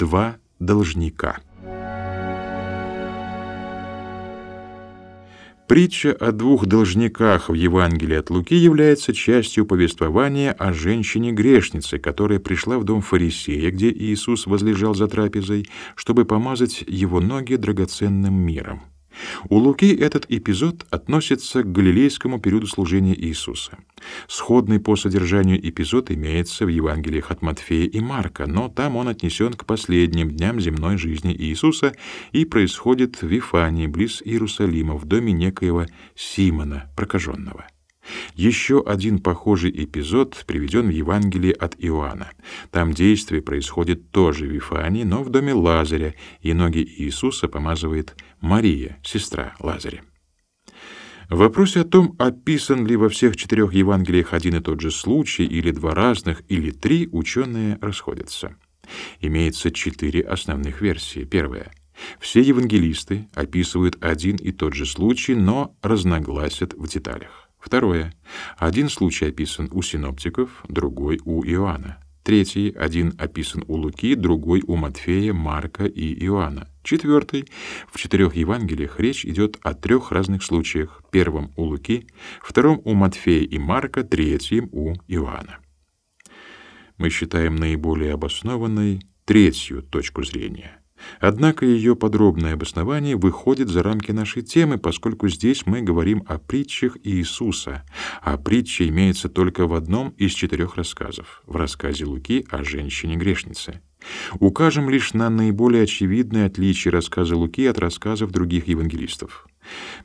два должника. Притча о двух должниках в Евангелии от Луки является частью повествования о женщине-грешнице, которая пришла в дом фарисея, где Иисус возлежал за трапезой, чтобы помазать его ноги драгоценным миром. У Луки этот эпизод относится к галилейскому периоду служения Иисуса. Сходный по содержанию эпизод имеется в Евангелиях от Матфея и Марка, но там он отнесен к последним дням земной жизни Иисуса и происходит в Вифании, близ Иерусалима, в доме некоего Симона, прокаженного. Еще один похожий эпизод приведен в Евангелии от Иоанна. Там действие происходит тоже в Вифании, но в доме Лазаря, и ноги Иисуса помазывает Мария, сестра Лазаря. В вопросе о том, описан ли во всех четырех Евангелиях один и тот же случай, или два разных, или три, ученые расходятся. Имеется четыре основных версии. Первая. Все евангелисты описывают один и тот же случай, но разногласят в деталях. Второе. Один случай описан у синоптиков, другой у Иоанна. Третий. Один описан у Луки, другой у Матфея, Марка и Иоанна. Четвертый. В четырех Евангелиях речь идет о трех разных случаях. Первом у Луки, втором у Матфея и Марка, третьем у Иоанна. Мы считаем наиболее обоснованной третью точку зрения. Однако ее подробное обоснование выходит за рамки нашей темы, поскольку здесь мы говорим о притчах Иисуса, а притча имеется только в одном из четырех рассказов, в рассказе Луки о женщине-грешнице. Укажем лишь на наиболее очевидные отличия рассказа Луки от рассказов других евангелистов.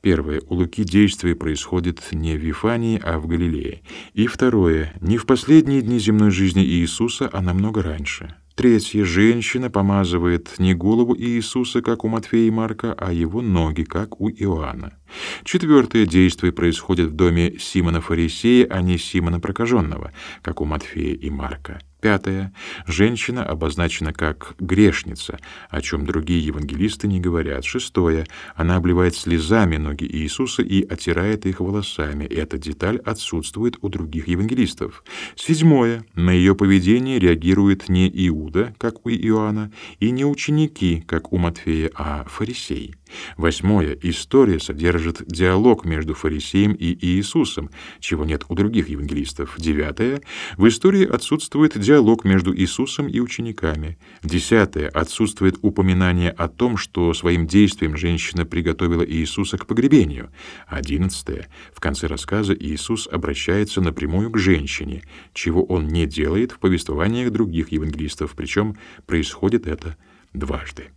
Первое. У Луки действие происходит не в Вифании, а в Галилее. И второе. Не в последние дни земной жизни Иисуса, а намного раньше. Третье. Женщина помазывает не голову Иисуса, как у Матфея и Марка, а его ноги, как у Иоанна. Четвертое. Действие происходит в доме Симона Фарисея, а не Симона Прокаженного, как у Матфея и Марка. Пятое. Женщина обозначена как грешница, о чем другие евангелисты не говорят. Шестое. Она обливает слезами ноги Иисуса и оттирает их волосами. Эта деталь отсутствует у других евангелистов. Седьмое. На ее поведение реагирует не Иуда, как у Иоанна, и не ученики, как у Матфея, а фарисеи. Восьмое. История содержит диалог между фарисеем и Иисусом, чего нет у других евангелистов. Девятое. В истории отсутствует диалог между Иисусом и учениками. Десятое. Отсутствует упоминание о том, что своим действием женщина приготовила Иисуса к погребению. Одиннадцатое. В конце рассказа Иисус обращается напрямую к женщине, чего он не делает в повествованиях других евангелистов, причем происходит это дважды.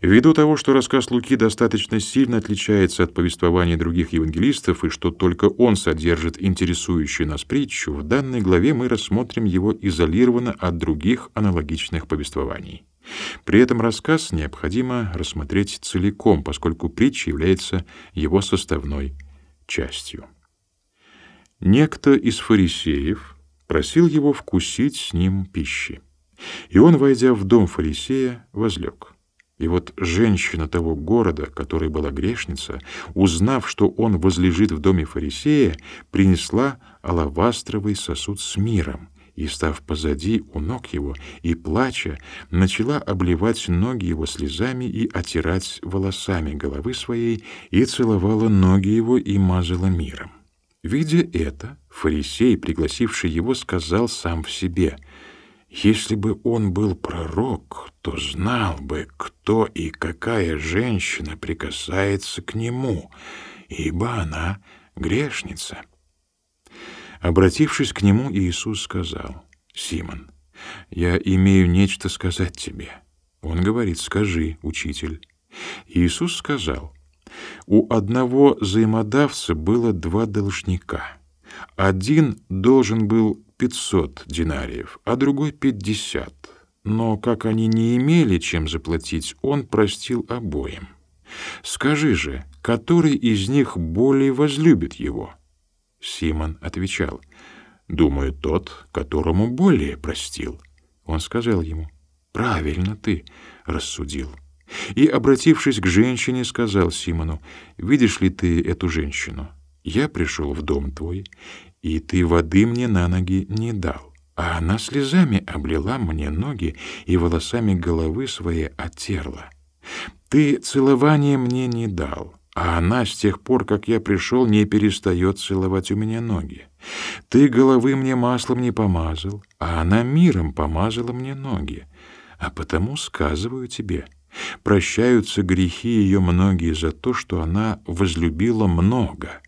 Ввиду того, что рассказ Луки достаточно сильно отличается от повествования других евангелистов и что только он содержит интересующую нас притчу, в данной главе мы рассмотрим его изолированно от других аналогичных повествований. При этом рассказ необходимо рассмотреть целиком, поскольку притча является его составной частью. Некто из фарисеев просил его вкусить с ним пищи. И он, войдя в дом фарисея, возлег. И вот женщина того города, которая была грешница, узнав, что он возлежит в доме фарисея, принесла алавастровый сосуд с миром и, став позади у ног его и плача, начала обливать ноги его слезами и отирать волосами головы своей, и целовала ноги его и мазала миром. Видя это, фарисей, пригласивший его, сказал сам в себе — если бы он был пророк, то знал бы, кто и какая женщина прикасается к нему, ибо она грешница. Обратившись к нему, Иисус сказал, «Симон, я имею нечто сказать тебе». Он говорит, «Скажи, учитель». Иисус сказал, «У одного взаимодавца было два должника. Один должен был 500 динариев, а другой 50. Но как они не имели чем заплатить, он простил обоим. Скажи же, который из них более возлюбит его? Симон отвечал: Думаю, тот, которому более простил. Он сказал ему: Правильно ты рассудил. И, обратившись к женщине, сказал Симону: Видишь ли ты эту женщину? Я пришел в дом твой, и ты воды мне на ноги не дал, а она слезами облила мне ноги и волосами головы своей оттерла. Ты целование мне не дал, а она с тех пор, как я пришел, не перестает целовать у меня ноги. Ты головы мне маслом не помазал, а она миром помазала мне ноги. А потому сказываю тебе, прощаются грехи ее многие за то, что она возлюбила много,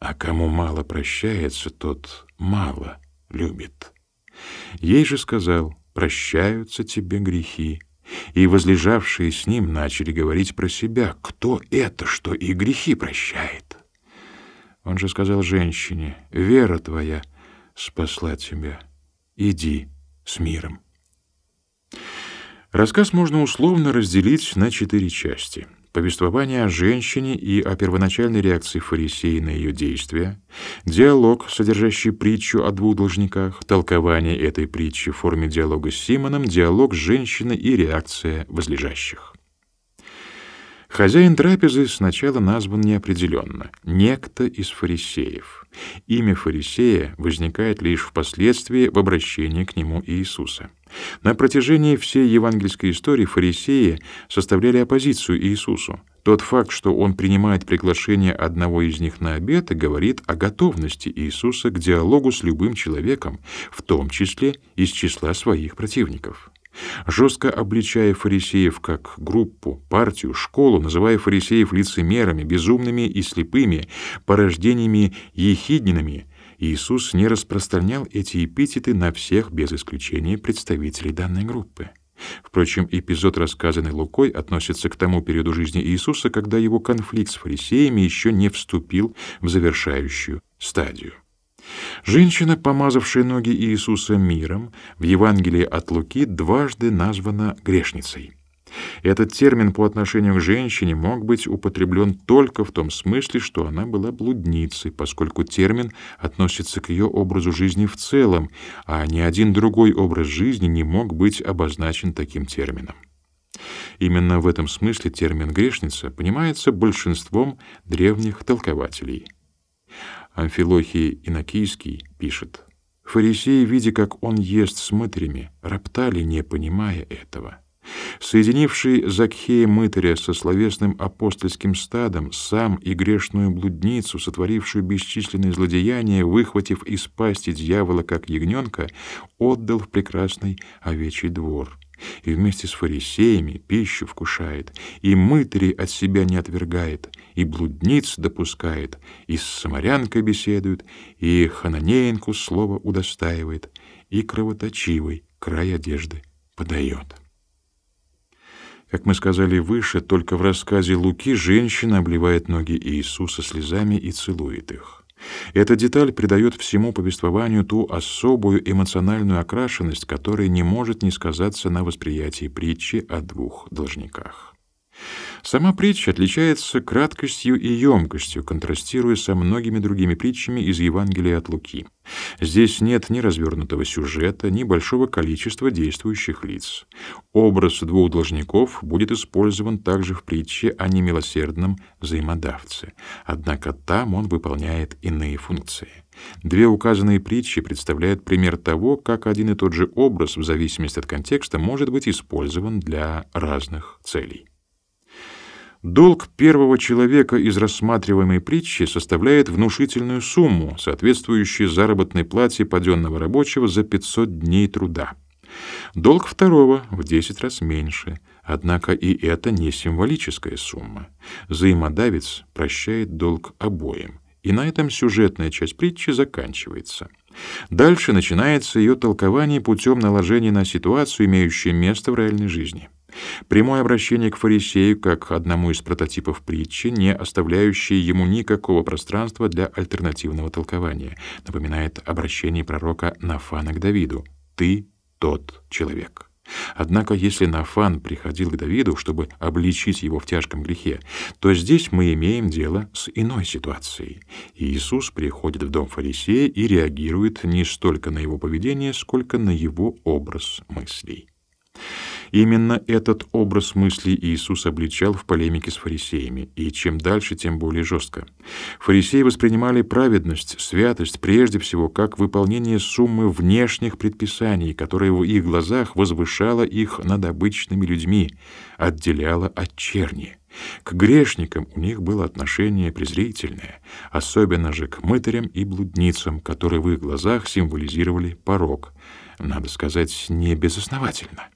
а кому мало прощается, тот мало любит. Ей же сказал, прощаются тебе грехи, и возлежавшие с ним начали говорить про себя, кто это, что и грехи прощает. Он же сказал женщине, вера твоя спасла тебя, иди с миром. Рассказ можно условно разделить на четыре части. Повествование о женщине и о первоначальной реакции фарисея на ее действия, диалог, содержащий притчу о двух должниках, толкование этой притчи в форме диалога с Симоном, диалог с женщиной и реакция возлежащих. Хозяин трапезы сначала назван неопределенно — некто из фарисеев. Имя фарисея возникает лишь впоследствии в обращении к нему Иисуса. На протяжении всей евангельской истории фарисеи составляли оппозицию Иисусу. Тот факт, что он принимает приглашение одного из них на обед, говорит о готовности Иисуса к диалогу с любым человеком, в том числе из числа своих противников жестко обличая фарисеев как группу, партию, школу, называя фарисеев лицемерами, безумными и слепыми, порождениями ехиднинами, Иисус не распространял эти эпитеты на всех без исключения представителей данной группы. Впрочем, эпизод, рассказанный Лукой, относится к тому периоду жизни Иисуса, когда его конфликт с фарисеями еще не вступил в завершающую стадию. Женщина, помазавшая ноги Иисуса миром, в Евангелии от Луки дважды названа грешницей. Этот термин по отношению к женщине мог быть употреблен только в том смысле, что она была блудницей, поскольку термин относится к ее образу жизни в целом, а ни один другой образ жизни не мог быть обозначен таким термином. Именно в этом смысле термин «грешница» понимается большинством древних толкователей – Амфилохий Инокийский пишет, «Фарисеи, видя, как он ест с мытарями, роптали, не понимая этого. Соединивший Закхея мытаря со словесным апостольским стадом, сам и грешную блудницу, сотворившую бесчисленные злодеяния, выхватив из пасти дьявола, как ягненка, отдал в прекрасный овечий двор» и вместе с фарисеями пищу вкушает, и мытари от себя не отвергает, и блудниц допускает, и с самарянкой беседует, и хананеенку слово удостаивает, и кровоточивый край одежды подает. Как мы сказали выше, только в рассказе Луки женщина обливает ноги Иисуса слезами и целует их. Эта деталь придает всему повествованию ту особую эмоциональную окрашенность, которая не может не сказаться на восприятии притчи о двух должниках. Сама притча отличается краткостью и емкостью, контрастируя со многими другими притчами из Евангелия от Луки. Здесь нет ни развернутого сюжета, ни большого количества действующих лиц. Образ двух должников будет использован также в притче о немилосердном взаимодавце, однако там он выполняет иные функции. Две указанные притчи представляют пример того, как один и тот же образ в зависимости от контекста может быть использован для разных целей. Долг первого человека из рассматриваемой притчи составляет внушительную сумму, соответствующую заработной плате паденного рабочего за 500 дней труда. Долг второго в 10 раз меньше, однако и это не символическая сумма. Взаимодавец прощает долг обоим, и на этом сюжетная часть притчи заканчивается. Дальше начинается ее толкование путем наложения на ситуацию, имеющую место в реальной жизни. Прямое обращение к фарисею как одному из прототипов притчи, не оставляющее ему никакого пространства для альтернативного толкования, напоминает обращение пророка Нафана к Давиду: "Ты тот человек". Однако, если Нафан приходил к Давиду, чтобы обличить его в тяжком грехе, то здесь мы имеем дело с иной ситуацией. Иисус приходит в дом фарисея и реагирует не столько на его поведение, сколько на его образ мыслей. Именно этот образ мысли Иисус обличал в полемике с фарисеями, и чем дальше, тем более жестко. Фарисеи воспринимали праведность, святость прежде всего как выполнение суммы внешних предписаний, которая в их глазах возвышала их над обычными людьми, отделяла от черни. К грешникам у них было отношение презрительное, особенно же к мытарям и блудницам, которые в их глазах символизировали порок, надо сказать, не безосновательно.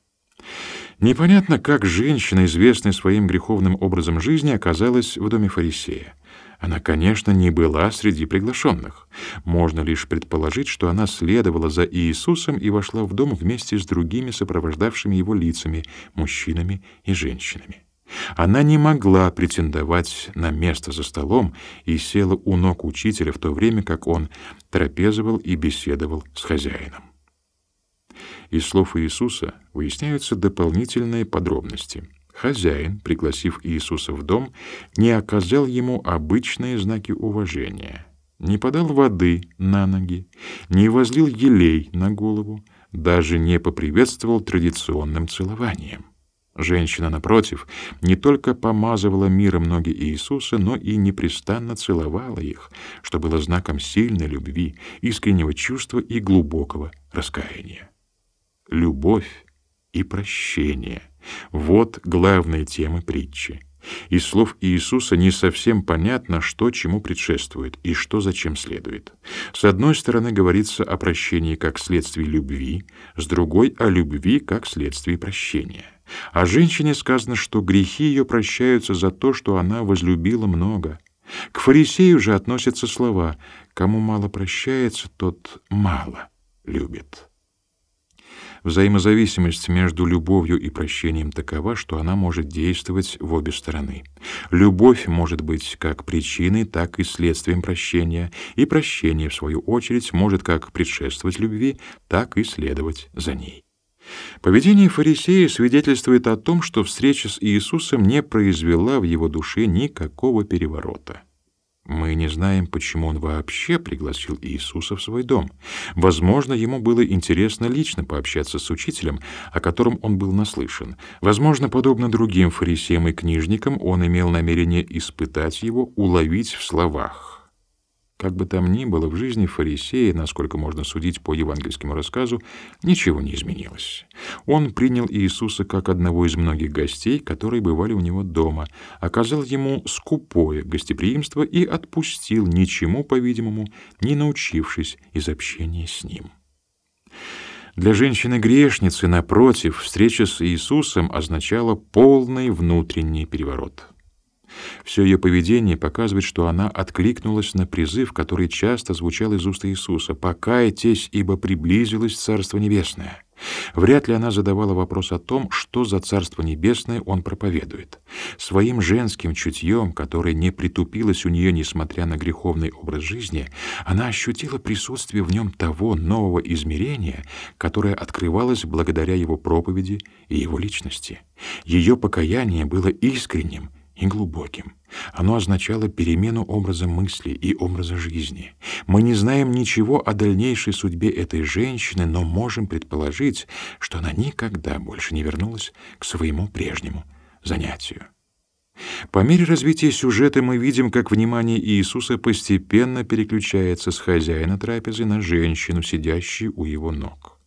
Непонятно, как женщина, известная своим греховным образом жизни, оказалась в доме фарисея. Она, конечно, не была среди приглашенных. Можно лишь предположить, что она следовала за Иисусом и вошла в дом вместе с другими сопровождавшими его лицами, мужчинами и женщинами. Она не могла претендовать на место за столом и села у ног учителя в то время, как он трапезовал и беседовал с хозяином. Из слов Иисуса выясняются дополнительные подробности. Хозяин, пригласив Иисуса в дом, не оказал ему обычные знаки уважения, не подал воды на ноги, не возлил елей на голову, даже не поприветствовал традиционным целованием. Женщина, напротив, не только помазывала миром ноги Иисуса, но и непрестанно целовала их, что было знаком сильной любви, искреннего чувства и глубокого раскаяния. Любовь и прощение — вот главные темы притчи. Из слов Иисуса не совсем понятно, что чему предшествует и что зачем следует. С одной стороны говорится о прощении как следствии любви, с другой — о любви как следствии прощения. О женщине сказано, что грехи ее прощаются за то, что она возлюбила много. К фарисею же относятся слова «кому мало прощается, тот мало любит». Взаимозависимость между любовью и прощением такова, что она может действовать в обе стороны. Любовь может быть как причиной, так и следствием прощения, и прощение, в свою очередь, может как предшествовать любви, так и следовать за ней. Поведение фарисея свидетельствует о том, что встреча с Иисусом не произвела в его душе никакого переворота. Мы не знаем, почему он вообще пригласил Иисуса в свой дом. Возможно, ему было интересно лично пообщаться с учителем, о котором он был наслышан. Возможно, подобно другим фарисеям и книжникам, он имел намерение испытать его, уловить в словах. Как бы там ни было, в жизни фарисея, насколько можно судить по евангельскому рассказу, ничего не изменилось. Он принял Иисуса как одного из многих гостей, которые бывали у него дома, оказал ему скупое гостеприимство и отпустил, ничему, по-видимому, не научившись из общения с ним. Для женщины-грешницы, напротив, встреча с Иисусом означала полный внутренний переворот — все ее поведение показывает, что она откликнулась на призыв, который часто звучал из уст Иисуса: "Покайтесь, ибо приблизилось Царство небесное". Вряд ли она задавала вопрос о том, что за Царство небесное он проповедует. Своим женским чутьем, которое не притупилось у нее, несмотря на греховный образ жизни, она ощутила присутствие в нем того нового измерения, которое открывалось благодаря его проповеди и его личности. Ее покаяние было искренним и глубоким. Оно означало перемену образа мысли и образа жизни. Мы не знаем ничего о дальнейшей судьбе этой женщины, но можем предположить, что она никогда больше не вернулась к своему прежнему занятию. По мере развития сюжета мы видим, как внимание Иисуса постепенно переключается с хозяина трапезы на женщину, сидящую у его ног.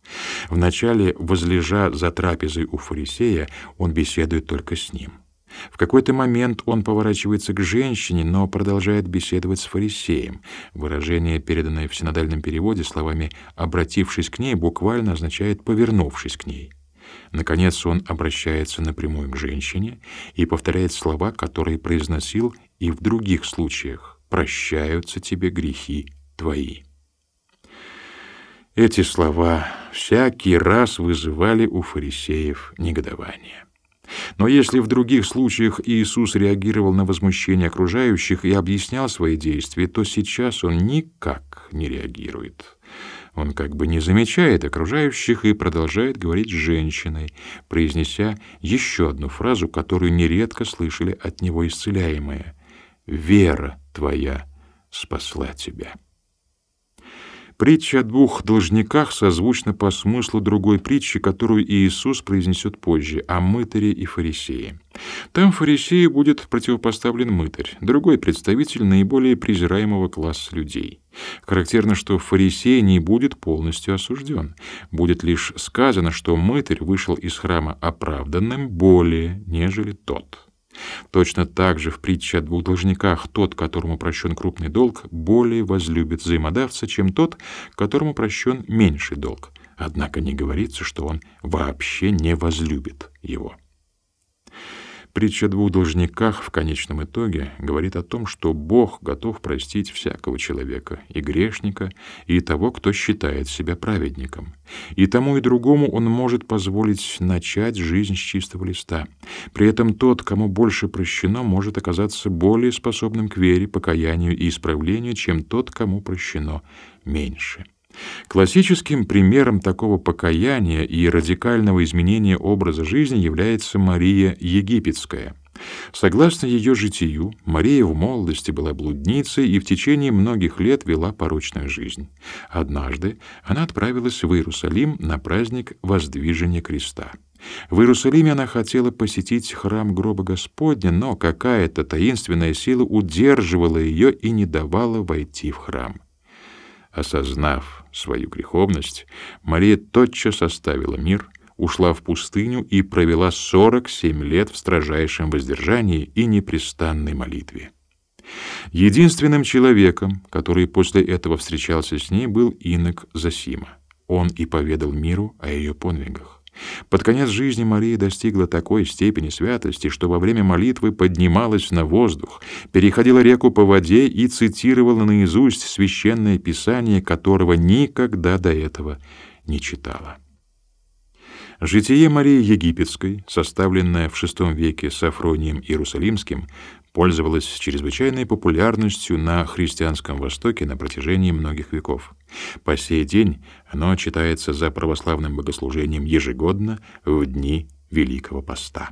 Вначале, возлежа за трапезой у фарисея, он беседует только с ним — в какой-то момент он поворачивается к женщине, но продолжает беседовать с фарисеем. Выражение, переданное в синодальном переводе словами «обратившись к ней», буквально означает «повернувшись к ней». Наконец он обращается напрямую к женщине и повторяет слова, которые произносил и в других случаях «прощаются тебе грехи твои». Эти слова всякий раз вызывали у фарисеев негодование. Но если в других случаях Иисус реагировал на возмущение окружающих и объяснял свои действия, то сейчас он никак не реагирует. Он как бы не замечает окружающих и продолжает говорить с женщиной, произнеся еще одну фразу, которую нередко слышали от него исцеляемые: "Вера твоя спасла тебя". Притча о двух должниках созвучна по смыслу другой притчи, которую Иисус произнесет позже, о мытаре и фарисее. Там фарисею будет противопоставлен мытарь, другой представитель наиболее презираемого класса людей. Характерно, что фарисей не будет полностью осужден. Будет лишь сказано, что мытарь вышел из храма оправданным более, нежели тот. Точно так же в притче о двух должниках тот, которому прощен крупный долг, более возлюбит взаимодавца, чем тот, которому прощен меньший долг. Однако не говорится, что он вообще не возлюбит его. Притча о двух должниках в конечном итоге говорит о том, что Бог готов простить всякого человека, и грешника, и того, кто считает себя праведником. И тому и другому он может позволить начать жизнь с чистого листа. При этом тот, кому больше прощено, может оказаться более способным к вере, покаянию и исправлению, чем тот, кому прощено меньше. Классическим примером такого покаяния и радикального изменения образа жизни является Мария Египетская. Согласно ее житию, Мария в молодости была блудницей и в течение многих лет вела порочную жизнь. Однажды она отправилась в Иерусалим на праздник Воздвижения креста. В Иерусалиме она хотела посетить храм гроба Господня, но какая-то таинственная сила удерживала ее и не давала войти в храм. Осознав свою греховность, Мария тотчас оставила мир, ушла в пустыню и провела 47 лет в строжайшем воздержании и непрестанной молитве. Единственным человеком, который после этого встречался с ней, был инок Засима. Он и поведал миру о ее подвигах. Под конец жизни Мария достигла такой степени святости, что во время молитвы поднималась на воздух, переходила реку по воде и цитировала наизусть священное писание, которого никогда до этого не читала. Житие Марии Египетской, составленное в VI веке Сафронием Иерусалимским, пользовалось чрезвычайной популярностью на христианском Востоке на протяжении многих веков. По сей день оно читается за православным богослужением ежегодно в дни Великого Поста.